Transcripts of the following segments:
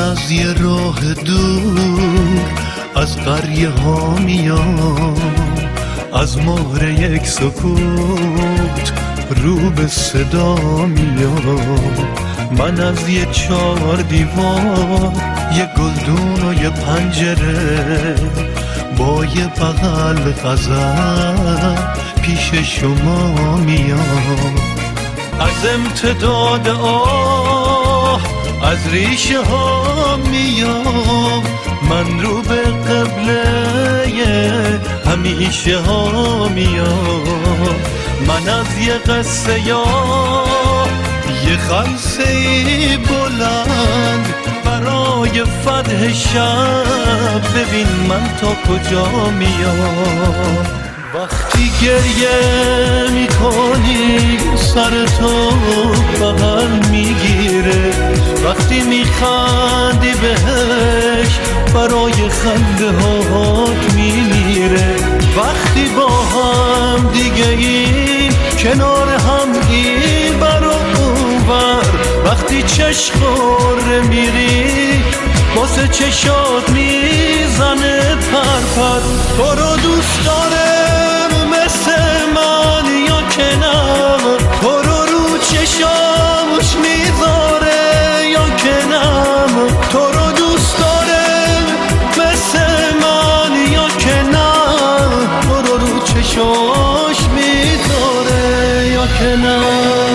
از یه راه دور از قریه ها میام از مهر یک سکوت رو به صدا میام. من از یه چار دیوار یه گلدون و یه پنجره با یه بغل غزل پیش شما میام. از امتداد آه از ریشه ها میام من رو به قبله همیشه ها میام. من از یه قصه یا یه خلصه بلند برای فتح شب. ببین من تا کجا میام. وقتی گریه می‌کنی سر تو بغل می‌گیره. وقتی میخندی بهش برای خنده هات میمیره. وقتی با هم دیگه این کنار هم این بر وقتی چشخور میری واسه چشات می‌زنه پر تو رو دوست دارم know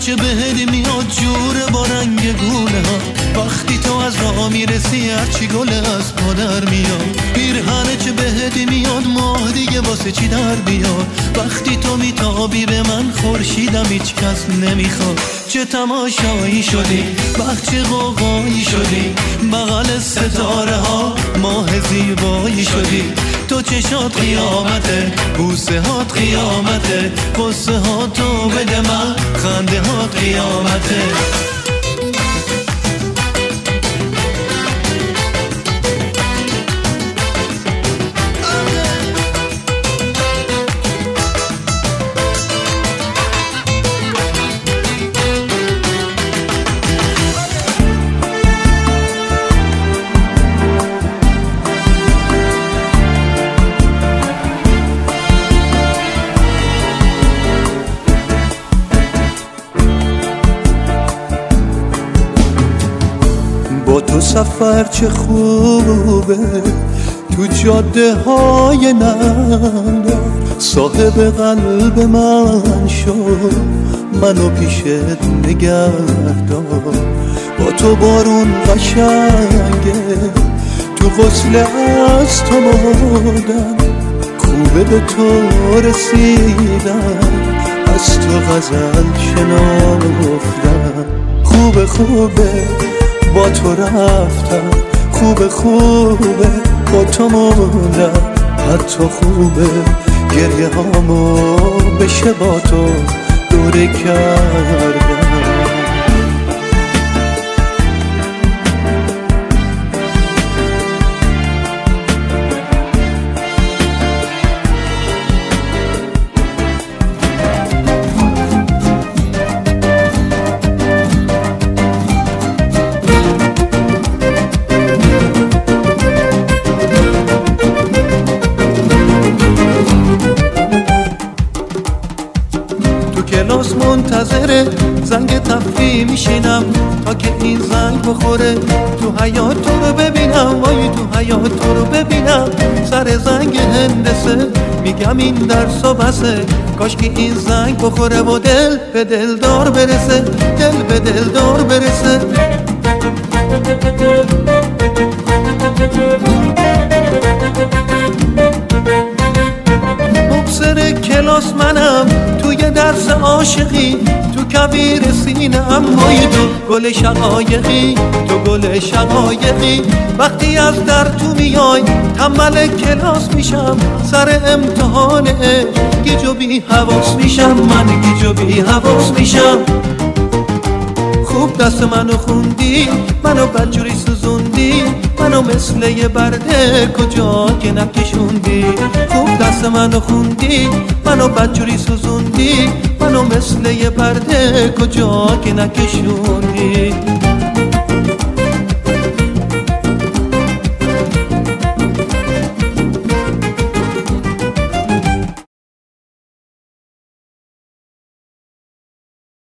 چه بهت میاد جوره با رنگ گونه وقتی تو از راه می‌رسی هرچی گل از پادر میاد. پیرهنه چه بهت میاد ماه دیگه واسه چی در بیاد وقتی تو میتابی به من خورشیدم هیچ کس نمی‌خواد. چه تماشایی شدی؟ وقت چه قوقایی شدی؟ بغل ستاره ها ماه زیبایی شدی. تو چشات قیامته. بوسه هات قیامته. قصه ها تو بده من. خنده ها قیامته. سفر چه خوبه. تو جاده های ننده صاحب قلب من شد منو پیشت نگردار با تو بارون قشنگه. تو غسل از تو مردم. خوبه به تو رسیدم. از تو غزل شنافتم خوبه خوبه. با تو رفتم خوبه خوبه با تو موندم. حتی خوبه گریه هامو بشه با تو دوره کردم. منتظره زنگ تفریح میشینم تا که این زنگ بخوره. تو حیات تو رو ببینم وای تو حیات تو رو ببینم. سر زنگ هندسه میگم این درس و کاش که این زنگ بخوره و دل به دلدار برسه دل به دلدار برسه. عاشقی تو کویر سینه امای تو گل شقایقی تو گل شقایقی. وقتی از در تو میای تنبل کلاس میشم سر امتحان گیجو بی حواس میشم. من گیجو بی حواس میشم. خوب دست منو خوندی منو بدجوری سوزوندی. منو مثل یه برده کجا که نکشوندی؟ خوب دست منو خوندی منو بدجوری سوزوندی؟ منو مثل یه برده کجا که نکشوندی؟